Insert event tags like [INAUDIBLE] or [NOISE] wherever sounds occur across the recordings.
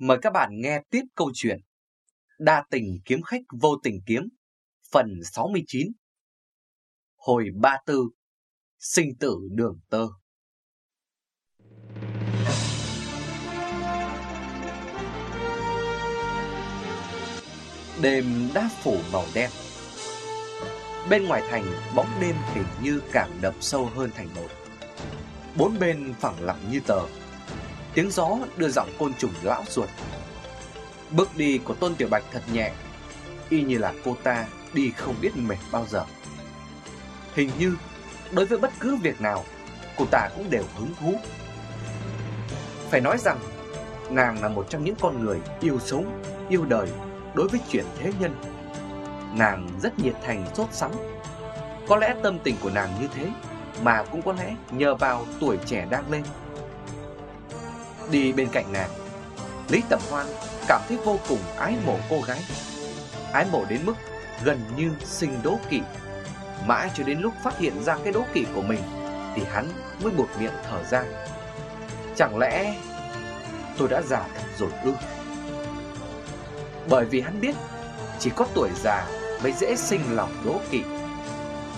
Mời các bạn nghe tiếp câu chuyện Đa tình kiếm khách vô tình kiếm, Phần 69 Hồi ba tư, Sinh tử đường tơ. Đêm đã phủ màu đen. Bên ngoài thành bóng đêm hình như càng đậm sâu hơn thành nội. Bốn bên phẳng lặng như tờ. Tiếng gió đưa giọng côn trùng lão ruột. Bước đi của Tôn Tiểu Bạch thật nhẹ Y như là cô ta đi không biết mệt bao giờ. Hình như đối với bất cứ việc nào Cô ta cũng đều hứng thú. Phải nói rằng Nàng là một trong những con người yêu sống, yêu đời Đối với chuyện thế nhân. Nàng rất nhiệt thành sốt sắng. Có lẽ tâm tình của nàng như thế Mà cũng có lẽ nhờ vào tuổi trẻ đang lên. Đi bên cạnh nàng. Lý Tầm Hoan cảm thấy vô cùng ái mộ cô gái. Ái mộ đến mức gần như sinh đố kỵ. Mãi cho đến lúc phát hiện ra cái đố kỵ của mình, Thì hắn mới buột miệng thở ra. Chẳng lẽ tôi đã già thật rồi ư? Bởi vì hắn biết Chỉ có tuổi già mới dễ sinh lòng đố kỵ.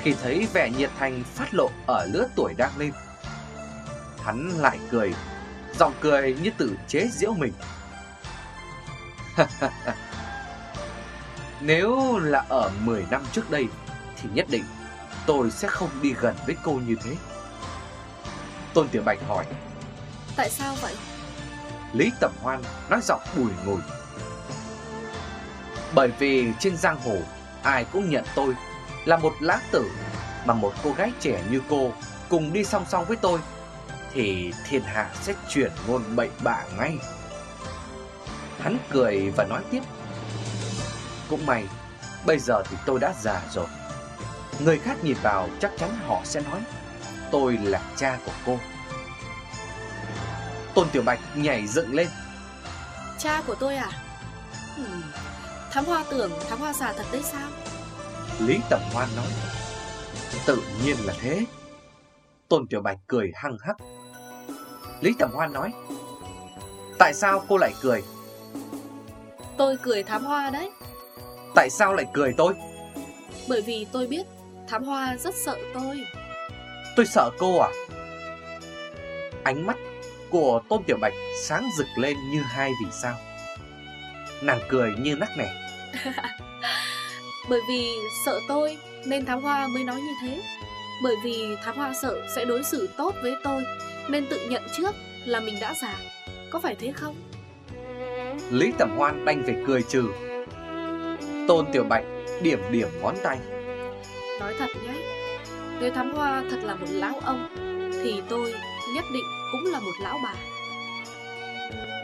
Khi thấy vẻ nhiệt thành phát lộ ở lứa tuổi đang lên, Hắn lại cười. Giọng cười như tự chế giễu mình. [LAUGHS] Nếu là ở 10 năm trước đây Thì nhất định tôi sẽ không đi gần với cô như thế. Tôn Tiểu Bạch hỏi. Tại sao vậy? Lý Tẩm Hoan nói giọng bùi ngùi. Bởi vì trên giang hồ Ai cũng nhận tôi là một lá tử Mà một cô gái trẻ như cô Cùng đi song song với tôi Thì thiên hạ sẽ chuyển ngôn bậy bạ ngay Hắn cười và nói tiếp Cũng may Bây giờ thì tôi đã già rồi Người khác nhìn vào chắc chắn họ sẽ nói Tôi là cha của cô Tôn Tiểu Bạch nhảy dựng lên Cha của tôi à? Thám hoa tưởng thám hoa già thật đấy sao? Lý Tầm Hoan nói Tự nhiên là thế Tôn Tiểu Bạch cười hăng hắc Lý Tầm Hoan nói. Tại sao cô lại cười? Tôi cười thám hoa đấy. Tại sao lại cười tôi? Bởi vì tôi biết thám hoa rất sợ tôi. Tôi sợ cô à? Ánh mắt của Tôn Tiểu Bạch sáng rực lên như hai vì sao. Nàng cười như nắc nẻ. [LAUGHS] Bởi vì sợ tôi nên thám hoa mới nói như thế. Bởi vì thám hoa sợ sẽ đối xử tốt với tôi Nên tự nhận trước là mình đã già Có phải thế không? Lý Tẩm Hoan đanh về cười trừ. Tôn Tiểu Bạch điểm điểm ngón tay. Nói thật nhé Nếu thám hoa thật là một lão ông Thì tôi nhất định cũng là một lão bà.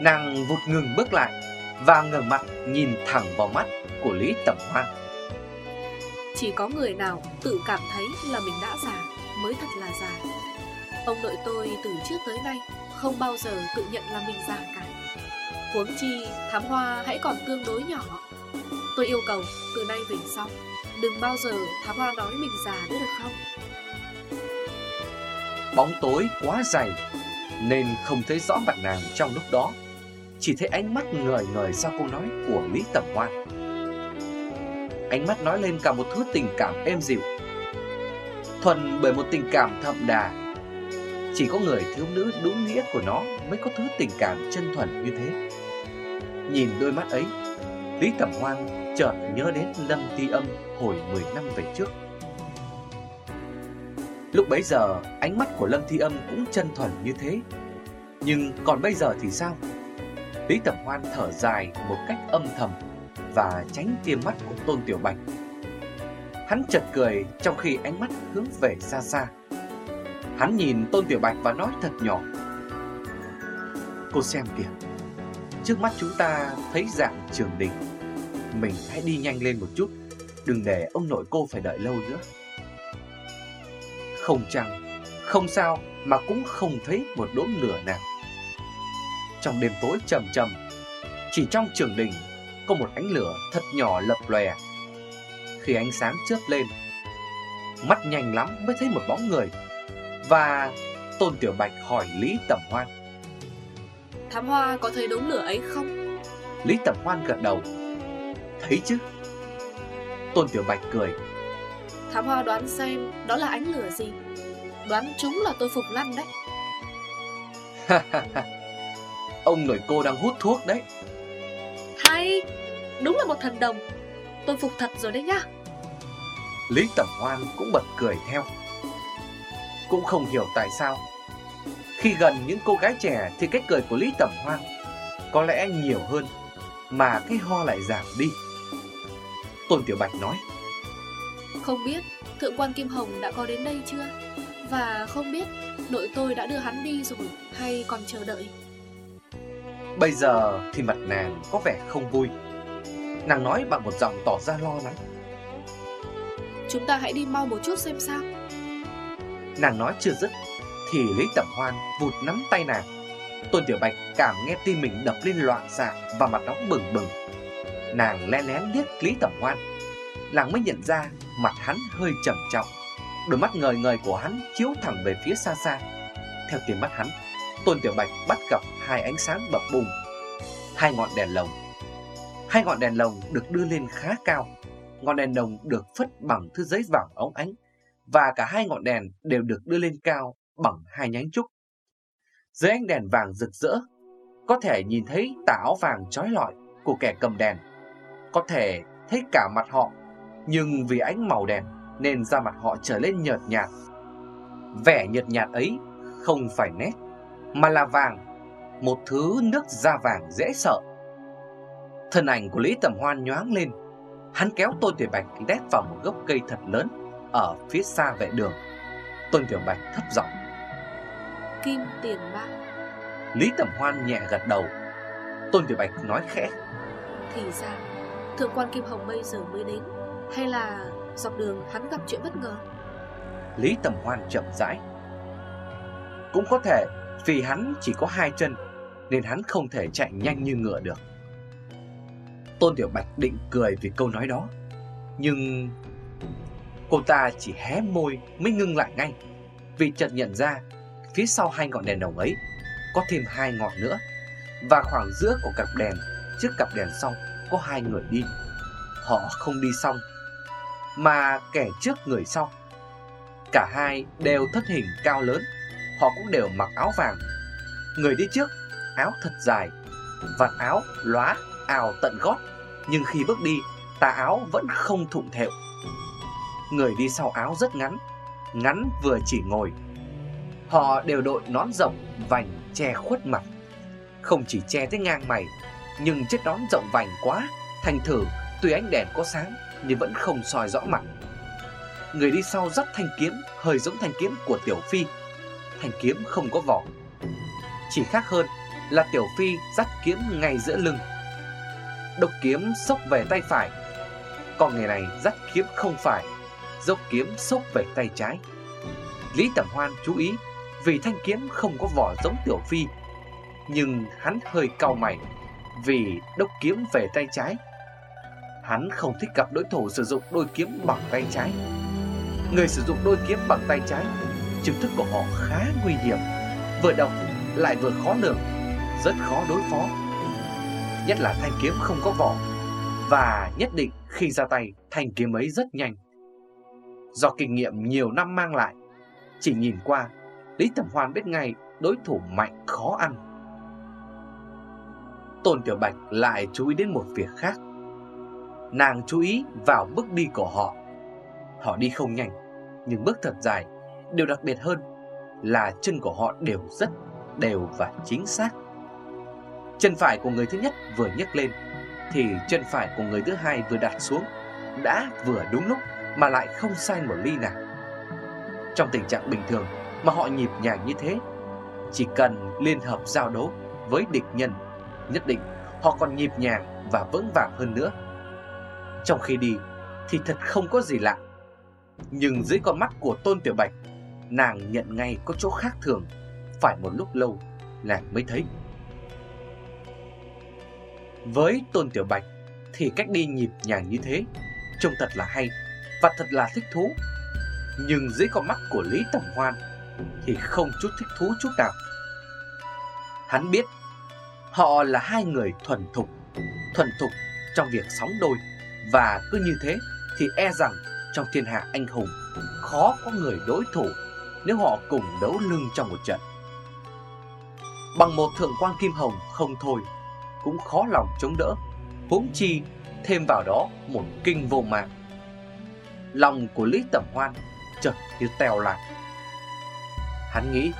Nàng vụt ngừng bước lại Và ngẩng mặt nhìn thẳng vào mắt của Lý Tẩm Hoan. Chỉ có người nào tự cảm thấy là mình đã già Mới thật là già Ông nội tôi từ trước tới nay Không bao giờ tự nhận là mình già cả. Huống chi, thám hoa hãy còn tương đối nhỏ. Tôi yêu cầu, từ nay về sau, Đừng bao giờ thám hoa nói mình già nữa được không? Bóng tối quá dày, Nên không thấy rõ mặt nàng trong lúc đó. Chỉ thấy ánh mắt ngời ngời sau câu nói của Lý Tẩm Hoan. Ánh mắt nói lên cả một thứ tình cảm êm dịu. Thuần bởi một tình cảm thậm đà chỉ có người thiếu nữ đúng nghĩa của nó Mới có thứ tình cảm chân thuần như thế. Nhìn đôi mắt ấy, Lý Tẩm Hoan chợt nhớ đến Lâm Ti Âm hồi 10 năm về trước. Lúc bấy giờ, ánh mắt của Lâm Thi Âm cũng chân thuần như thế. Nhưng còn bây giờ thì sao? Lý Tẩm Hoan thở dài một cách âm thầm Và tránh tia mắt của Tôn Tiểu Bạch. Hắn chợt cười trong khi ánh mắt hướng về xa xa. Hắn nhìn Tôn Tiểu Bạch và nói thật nhỏ. Cô xem kìa, Trước mắt chúng ta thấy dạng trường đình Mình hãy đi nhanh lên một chút, Đừng để ông nội cô phải đợi lâu nữa. Không chăng, Không sao mà cũng không thấy một đốm lửa nào. Trong đêm tối trầm trầm, Chỉ trong trường đình Có một ánh lửa thật nhỏ lập lòe. Khi ánh sáng chớp lên, Mắt nhanh lắm mới thấy một bóng người và Tôn Tiểu Bạch hỏi Lý Tẩm Hoan. Thám Hoa có thấy đốm lửa ấy không? Lý Tẩm Hoan gật đầu. Thấy chứ. Tôn Tiểu Bạch cười. Thám hoa đoán xem đó là ánh lửa gì? Đoán chúng là tôi phục lăn đấy. Ông nội cô đang hút thuốc đấy. Hay Đúng là một thần đồng. Tôi phục thật rồi đấy nhá. Lý Tẩm Hoan cũng bật cười theo Cũng không hiểu tại sao. Khi gần những cô gái trẻ Thì cái cười của Lý Tẩm Hoan Có lẽ nhiều hơn Mà cái ho lại giảm đi. Tôn Tiểu Bạch nói Không biết Thượng quan Kim Hồng đã có đến đây chưa? Và không biết Nội tôi đã đưa hắn đi rồi Hay còn chờ đợi? Bây giờ thì mặt nàng có vẻ không vui. Nàng nói bằng một giọng tỏ ra lo lắng. Chúng ta hãy đi mau một chút xem sao Nàng nói chưa dứt, Thì Lý Tẩm Hoan vụt nắm tay nàng. Tôn Tiểu Bạch cảm nghe tim mình đập lên loạn xạ Và mặt nóng bừng bừng. Nàng lén lén liếc Lý Tẩm Hoan. Nàng mới nhận ra mặt hắn hơi trầm trọng. Đôi mắt ngời ngời của hắn chiếu thẳng về phía xa xa. Theo tiếng mắt hắn, Tôn Tiểu Bạch bắt gặp hai ánh sáng bập bùng. Hai ngọn đèn lồng. Hai ngọn đèn lồng được đưa lên khá cao. Ngọn đèn lồng được phất bằng thứ giấy vàng óng ánh. Và cả hai ngọn đèn đều được đưa lên cao bằng hai nhánh trúc. Dưới ánh đèn vàng rực rỡ, Có thể nhìn thấy tà áo vàng trói lọi của kẻ cầm đèn. Có thể thấy cả mặt họ, Nhưng vì ánh màu đèn nên da mặt họ trở lên nhợt nhạt. Vẻ nhợt nhạt ấy không phải nét, Mà là vàng, Một thứ nước da vàng dễ sợ. Thân ảnh của Lý Tầm Hoan nhoáng lên, Hắn kéo tôi Tiểu Bạch đét vào một gốc cây thật lớn. Ở phía xa vệ đường. Tôn Tiểu Bạch thấp giọng. Kim tiền bạc. Lý Tầm Hoan nhẹ gật đầu. Tôn Tiểu Bạch nói khẽ. Thì ra Thượng quan Kim Hồng bây giờ mới đến Hay là dọc đường hắn gặp chuyện bất ngờ? Lý Tầm Hoan chậm rãi. Cũng có thể Vì hắn chỉ có hai chân Nên hắn không thể chạy nhanh như ngựa được. Tôn Tiểu Bạch định cười vì câu nói đó. Nhưng Cô ta chỉ hé môi mới ngưng lại ngay. Vì chợt nhận ra, Phía sau hai ngọn đèn đồng ấy Có thêm hai ngọn nữa. Và khoảng giữa của cặp đèn, Trước cặp đèn sau, có hai người đi. Họ không đi xong Mà kẻ trước người sau. Cả hai đều thất hình cao lớn, Họ cũng đều mặc áo vàng. Người đi trước, áo thật dài, Vạt áo lóa, ào tận gót. Nhưng khi bước đi, Tà áo vẫn không thụng thẹo. Người đi sau áo rất ngắn Ngắn vừa chỉ ngồi. Họ đều đội nón rộng, Vành che khuất mặt. Không chỉ che tới ngang mày, Nhưng chiếc nón rộng vành quá, Thành thử tuy ánh đèn có sáng, Nhưng vẫn không soi rõ mặt. Người đi sau dắt thanh kiếm, Hơi giống thanh kiếm của Tiểu Phi. Thanh kiếm không có vỏ. Chỉ khác hơn là Tiểu Phi dắt kiếm ngay giữa lưng. Độc kiếm sốc về tay phải. Còn người này dắt kiếm không phải. Dốc kiếm xốc về tay trái. Lý Tẩm Hoan chú ý, Vì thanh kiếm không có vỏ giống Tiểu Phi, Nhưng hắn hơi cau mày Vì đốc kiếm về tay trái. Hắn không thích gặp đối thủ sử dụng đôi kiếm bằng tay trái. Người sử dụng đôi kiếm bằng tay trái, Chiêu thức của họ khá nguy hiểm, Vừa độc lại vừa khó lường, Rất khó đối phó. Nhất là thanh kiếm không có vỏ, Và nhất định khi ra tay, Thanh kiếm ấy rất nhanh. Do kinh nghiệm nhiều năm mang lại. Chỉ nhìn qua, Lý Tầm Hoan biết ngay đối thủ mạnh khó ăn. Tôn Tiểu Bạch lại chú ý đến một việc khác. Nàng chú ý vào bước đi của họ. Họ đi không nhanh, Nhưng bước thật dài. Điều đặc biệt hơn là chân của họ đều rất đều và chính xác. Chân phải của người thứ nhất vừa nhấc lên, Thì chân phải của người thứ hai vừa đặt xuống, Đã vừa đúng lúc mà lại không sai một ly nào. Trong tình trạng bình thường mà họ nhịp nhàng như thế, Chỉ cần liên hợp giao đấu với địch nhân, Nhất định họ còn nhịp nhàng và vững vàng hơn nữa. Trong khi đi thì thật không có gì lạ, Nhưng dưới con mắt của Tôn Tiểu Bạch, Nàng nhận ngay có chỗ khác thường, Phải một lúc lâu nàng mới thấy. Với Tôn Tiểu Bạch Thì cách đi nhịp nhàng như thế Trông thật là hay. Và thật là thích thú Nhưng dưới con mắt của Lý Tầm Hoan Thì không chút thích thú chút nào Hắn biết Họ là hai người thuần thục thuần thục trong việc sóng đôi và cứ như thế thì e rằng trong thiên hạ anh hùng khó có người đối thủ nếu họ cùng đấu lưng trong một trận. Bằng một thượng quan kim hồng không thôi, cũng khó lòng chống đỡ, huống chi thêm vào đó một kinh vô mạng. Lòng của Lý Tẩm Hoan chợt như teo lại. Hắn nghĩ,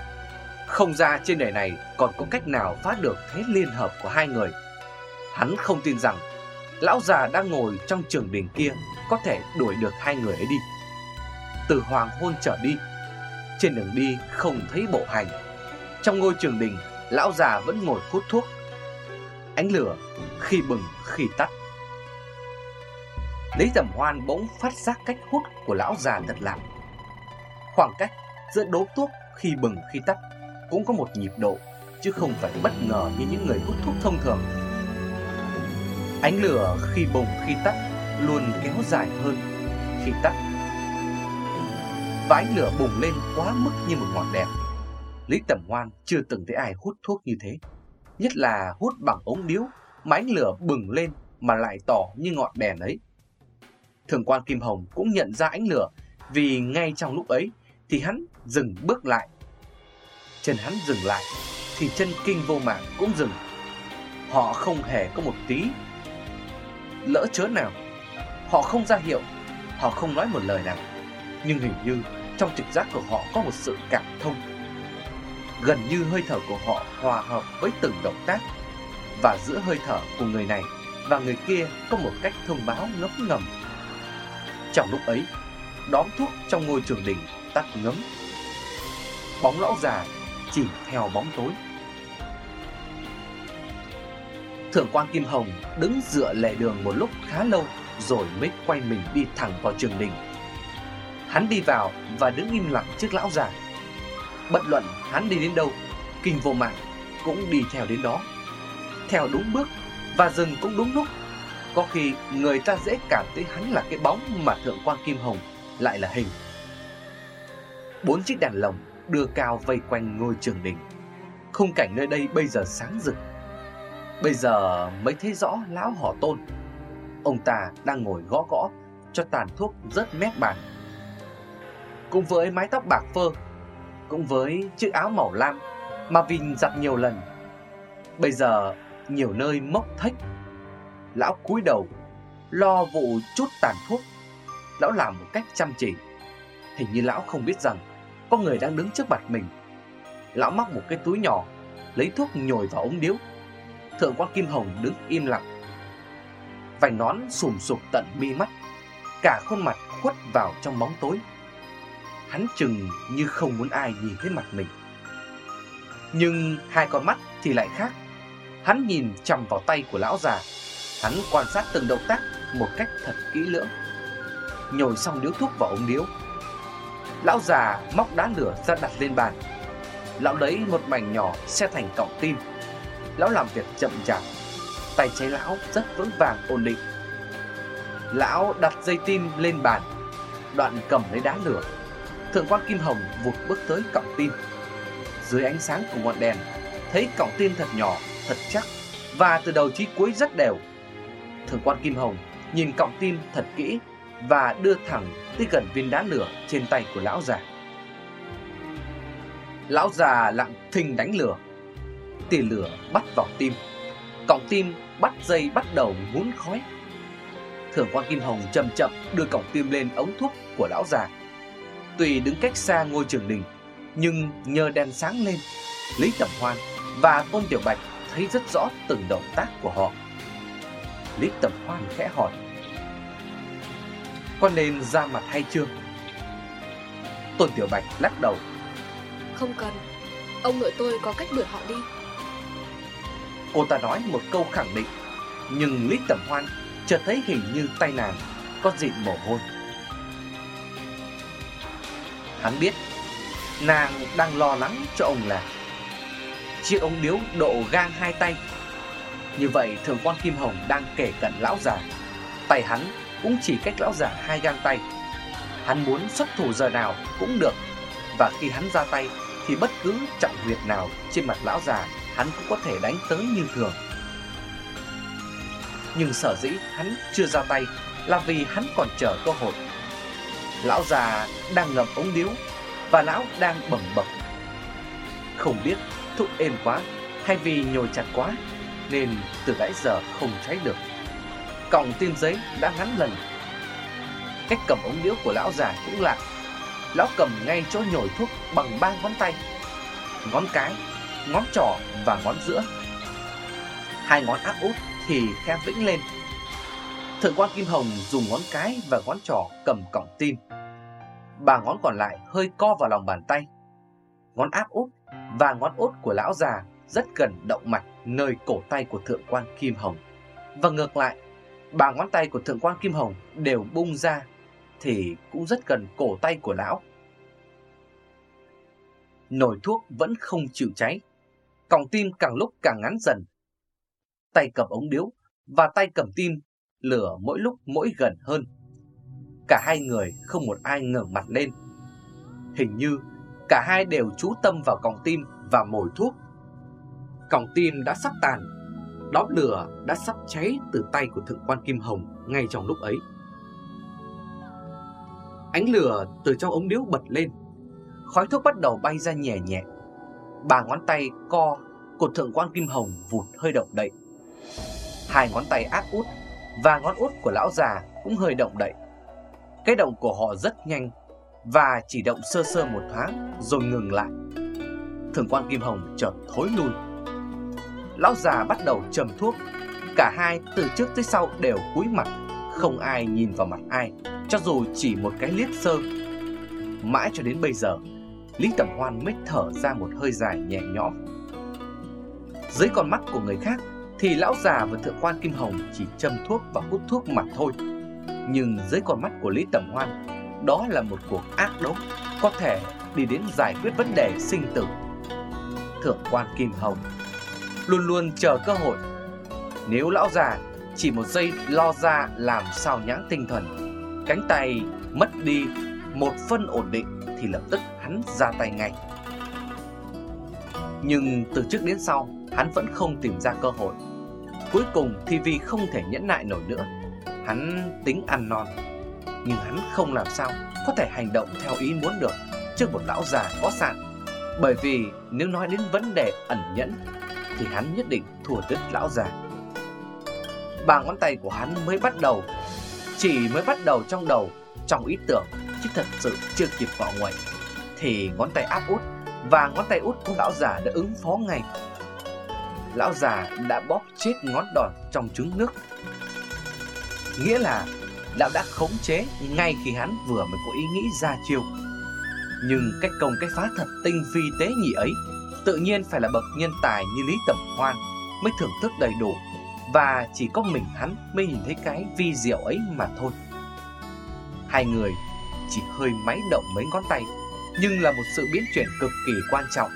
không ra trên đời này còn có cách nào phá được thế liên hợp của hai người. Hắn không tin rằng lão già đang ngồi trong trường đình kia có thể đuổi được hai người ấy đi. Từ hoàng hôn trở đi, trên đường đi không thấy bộ hành. Trong ngôi trường đình, lão già vẫn ngồi hút thuốc. Ánh lửa khi bừng khi tắt. Lý Tầm Hoan bỗng phát giác cách hút của lão già thật lạ. Khoảng cách giữa đố thuốc khi bừng khi tắt cũng có một nhịp độ, chứ không phải bất ngờ như những người hút thuốc thông thường. Ánh lửa khi bùng khi tắt luôn kéo dài hơn khi tắt. Và ánh lửa bùng lên quá mức như một ngọn đèn. Lý Tẩm Hoan chưa từng thấy ai hút thuốc như thế. Nhất là hút bằng ống điếu mà ánh lửa bừng lên mà lại tỏ như ngọn đèn ấy. Thường quan Kim Hồng cũng nhận ra ánh lửa vì ngay trong lúc ấy thì hắn dừng bước lại. Chân hắn dừng lại thì chân kinh vô mạng cũng dừng. Họ không hề có một tí lỡ chớ nào. Họ không ra hiệu, họ không nói một lời nào. Nhưng hình như trong trực giác của họ có một sự cảm thông. Gần như hơi thở của họ hòa hợp với từng động tác và giữa hơi thở của người này và người kia có một cách thông báo ngấm ngầm. Trong lúc ấy, đóm thuốc trong ngôi trường đình tắt ngấm. Bóng lão già chỉ theo bóng tối. Thượng quan Kim Hồng đứng dựa lề đường một lúc khá lâu rồi mới quay mình đi thẳng vào trường đình. Hắn đi vào và đứng im lặng trước lão già. Bất luận hắn đi đến đâu, kinh vô mạng cũng đi theo đến đó. Theo đúng bước và dừng cũng đúng lúc. Có khi người ta dễ cảm thấy hắn là cái bóng mà thượng quan Kim Hồng lại là hình. Bốn chiếc đèn lồng đưa cao vây quanh ngôi trường đình. Khung cảnh nơi đây bây giờ sáng rực. Bây giờ mới thấy rõ lão họ tôn. Ông ta đang ngồi gõ gõ Cho tàn thuốc rớt mép bàn. Cùng với mái tóc bạc phơ, Cũng với chiếc áo màu lam Mà Vinh giặt nhiều lần. Bây giờ nhiều nơi mốc thách. Lão cúi đầu, Lo vụ chút tàn thuốc. Lão làm một cách chăm chỉ. Hình như lão không biết rằng, Có người đang đứng trước mặt mình. Lão móc một cái túi nhỏ, Lấy thuốc nhồi vào ống điếu. Thượng quan Kim Hồng đứng im lặng. Vành nón sùm sụp tận mi mắt, Cả khuôn mặt khuất vào trong bóng tối. Hắn chừng như không muốn ai nhìn thấy mặt mình. Nhưng hai con mắt thì lại khác. Hắn nhìn chằm vào tay của lão già. Hắn quan sát từng động tác một cách thật kỹ lưỡng. Nhồi xong điếu thuốc vào ống điếu. Lão già móc đá lửa ra đặt lên bàn. Lão lấy một mảnh nhỏ xe thành cọng tim. Lão làm việc chậm chạp. Tay cháy lão rất vững vàng ổn định. Lão đặt dây tim lên bàn. Đoạn cầm lấy đá lửa. Thượng quan Kim Hồng vụt bước tới cọng tim. Dưới ánh sáng của ngọn đèn Thấy cọng tim thật nhỏ, thật chắc. Và từ đầu chí cuối rất đều. Thượng quan Kim Hồng nhìn cọng tim thật kỹ Và đưa thẳng tới gần viên đá lửa trên tay của lão già. Lão già lặng thình đánh lửa, tia lửa bắt vào tim. Cọng tim bắt dây bắt đầu muốn khói. Thượng quan Kim Hồng chậm chậm đưa cọng tim lên ống thuốc của lão già. Tuy đứng cách xa ngôi trường đình, Nhưng nhờ đèn sáng lên, Lý Tầm Hoan và Tôn Tiểu Bạch thấy rất rõ từng động tác của họ. Lý Tẩm Hoan khẽ hỏi. Con nên ra mặt hay chưa? Tôn Tiểu Bạch lắc đầu. Không cần. Ông nội tôi có cách đuổi họ đi. Cô ta nói một câu khẳng định Nhưng Lý Tẩm Hoan chợt thấy hình như tay nàng có dịn mồ hôi. Hắn biết nàng đang lo lắng cho ông là Chiếc ống điếu độ gang hai tay như vậy, thường quan Kim Hồng đang kể cận lão già Tay hắn cũng chỉ cách lão già hai gang tay Hắn muốn xuất thủ giờ nào cũng được Và khi hắn ra tay, thì bất cứ trọng huyệt nào trên mặt lão già hắn cũng có thể đánh tới như thường. Nhưng sở dĩ hắn chưa ra tay là vì hắn còn chờ cơ hội. Lão già đang ngậm ống điếu và lão đang bẩm bập. Không biết thụ êm quá hay vì nhồi chặt quá nên từ nãy giờ không cháy được. Còng tim giấy đã ngắn lần. Cách cầm ống điếu của lão già cũng lạ. Lão cầm ngay chỗ nhồi thuốc bằng ba ngón tay. Ngón cái, ngón trỏ và ngón giữa. Hai ngón áp út thì khe vĩnh lên. Thượng quan Kim Hồng dùng ngón cái và ngón trỏ cầm còng tim. Ba ngón còn lại hơi co vào lòng bàn tay. Ngón áp út và ngón út của lão già rất gần động mạch nơi cổ tay của thượng quan Kim Hồng. Và ngược lại, ba ngón tay của thượng quan Kim Hồng đều bung ra thì cũng rất gần cổ tay của lão. Nồi thuốc vẫn không chịu cháy, còng tim càng lúc càng ngắn dần. Tay cầm ống điếu và tay cầm tim, lửa mỗi lúc mỗi gần hơn. Cả hai người không một ai ngẩng mặt lên. Hình như cả hai đều chú tâm vào còng tim và mồi thuốc. Còng tim đã sắp tàn, đóm lửa đã sắp cháy từ tay của thượng quan Kim Hồng ngay trong lúc ấy. Ánh lửa từ trong ống điếu bật lên, khói thuốc bắt đầu bay ra nhẹ nhẹ. Ba ngón tay co của thượng quan Kim Hồng vụt hơi động đậy. Hai ngón tay áp út và ngón út của lão già cũng hơi động đậy. Cái động của họ rất nhanh và chỉ động sơ sơ một thoáng rồi ngừng lại. Thượng quan Kim Hồng chợt thối lui. Lão già bắt đầu châm thuốc, cả hai từ trước tới sau đều cúi mặt, không ai nhìn vào mặt ai, cho dù chỉ một cái liếc sơ. Mãi cho đến bây giờ, Lý Tẩm Hoan mới thở ra một hơi dài nhẹ nhõm. Dưới con mắt của người khác thì lão già và thượng quan Kim Hồng chỉ châm thuốc và hút thuốc mặt thôi. Nhưng dưới con mắt của Lý Tẩm Hoan, đó là một cuộc ác đấu có thể đi đến giải quyết vấn đề sinh tử. Thượng quan Kim Hồng luôn luôn chờ cơ hội. Nếu lão già chỉ một giây lo ra làm sao nhãng tinh thần, cánh tay mất đi một phân ổn định thì lập tức hắn ra tay ngay. Nhưng từ trước đến sau, hắn vẫn không tìm ra cơ hội. Cuối cùng thì vì không thể nhẫn nại nổi nữa, hắn tính ăn non. Nhưng hắn không làm sao có thể hành động theo ý muốn được trước một lão già có sạn. Bởi vì nếu nói đến vấn đề ẩn nhẫn thì hắn nhất định thua đứt lão già. Ba ngón tay của hắn mới bắt đầu, chỉ mới bắt đầu trong đầu, trong ý tưởng, chứ thật sự chưa kịp vào nguậy. Thì ngón tay áp út và ngón tay út của lão già đã ứng phó ngay. Lão già đã bóp chết ngón đòn trong trứng nước. Nghĩa là lão đã khống chế ngay khi hắn vừa mới có ý nghĩ ra chiêu. Nhưng cách công cách phá thật tinh vi tế nhị ấy Tự nhiên phải là bậc nhân tài như Lý Tẩm Hoan Mới thưởng thức đầy đủ. Và chỉ có mình hắn mới nhìn thấy cái vi diệu ấy mà thôi. Hai người chỉ hơi máy động mấy ngón tay, Nhưng là một sự biến chuyển cực kỳ quan trọng.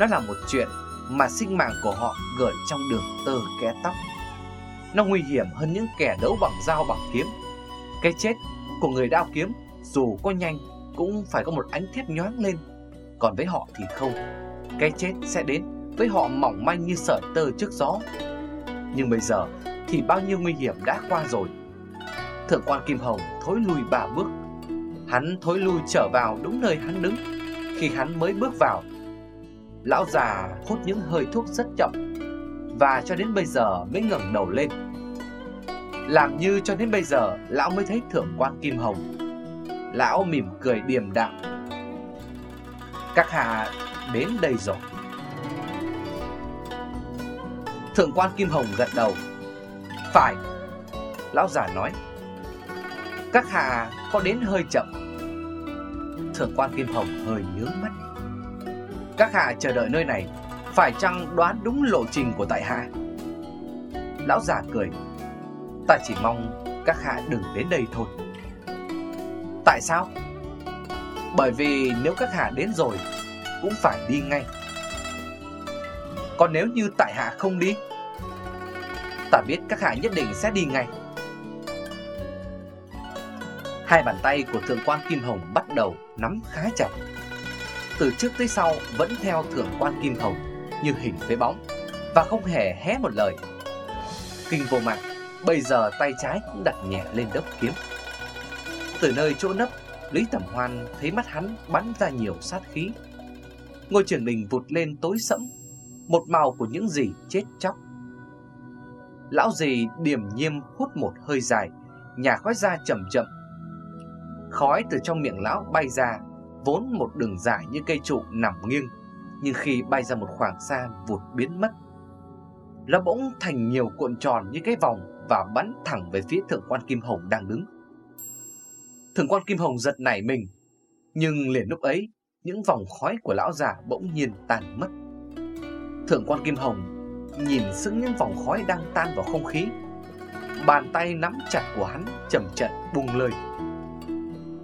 Nó là một chuyện mà sinh mạng của họ gửi trong đường tơ kẽ tóc. Nó nguy hiểm hơn những kẻ đấu bằng dao bằng kiếm. Cái chết của người đao kiếm dù có nhanh cũng phải có một ánh thép nhoáng lên. Còn với họ thì không. Cái chết sẽ đến với họ mỏng manh như sợi tơ trước gió. Nhưng bây giờ thì bao nhiêu nguy hiểm đã qua rồi. Thượng quan Kim Hồng thối lui ba bước. Hắn thối lui trở vào đúng nơi hắn đứng. Khi hắn mới bước vào, Lão già hút những hơi thuốc rất chậm Và cho đến bây giờ mới ngẩng đầu lên. Làm như cho đến bây giờ, Lão mới thấy thượng quan Kim Hồng. Lão mỉm cười điềm đạm. Các hạ đến đây rồi. Thượng quan Kim Hồng gật đầu. Phải, Lão già nói. Các hạ có đến hơi chậm. Thượng quan Kim Hồng hơi nhướng mắt. Các hạ chờ đợi nơi này, Phải chăng đoán đúng lộ trình của tại hạ? Lão già cười. Ta chỉ mong các hạ đừng đến đây thôi. Tại sao? Bởi vì nếu các hạ đến rồi cũng phải đi ngay. Còn nếu như tại hạ không đi, Ta biết các hạ nhất định sẽ đi ngay. Hai bàn tay của thượng quan Kim Hồng bắt đầu nắm khá chặt. Từ trước tới sau vẫn theo thượng quan Kim Hồng Như hình với bóng Và không hề hé một lời. Kinh vô mạng, Bây giờ tay trái cũng đặt nhẹ lên đốc kiếm. Từ nơi chỗ nấp, Lý Tẩm Hoan thấy mắt hắn bắn ra nhiều sát khí. Ngôi trường mình vụt lên tối sẫm. Một màu của những gì chết chóc. Lão dì điềm nhiêm hút một hơi dài. Nhà khói ra chậm chậm. Khói từ trong miệng lão bay ra, Vốn một đường dài như cây trụ nằm nghiêng, Nhưng khi bay ra một khoảng xa vụt biến mất. Nó bỗng thành nhiều cuộn tròn như cái vòng Và bắn thẳng về phía thượng quan Kim Hồng đang đứng. Thượng quan Kim Hồng giật nảy mình, Nhưng liền lúc ấy những vòng khói của lão già bỗng nhiên tan mất. Thượng quan Kim Hồng nhìn sững những vòng khói đang tan vào không khí. Bàn tay nắm chặt của hắn chậm chậm buông lơi.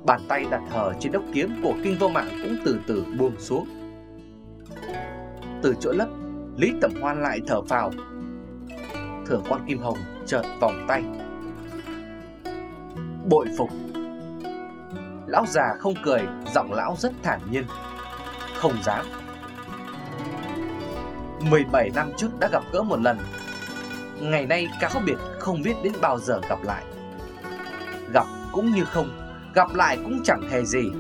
Bàn tay đặt hờ trên đốc kiếm của kinh vô mạng cũng từ từ buông xuống. Từ chỗ lấp, Lý Tẩm Hoan lại thở phào. Thượng quan Kim Hồng chợt vòng tay. Bội phục. Lão già không cười, Giọng lão rất thản nhiên. Không dám. 17 năm trước đã gặp gỡ một lần. Ngày nay cáo biệt, không biết đến bao giờ gặp lại. Gặp cũng như không, Gặp lại cũng chẳng hề gì.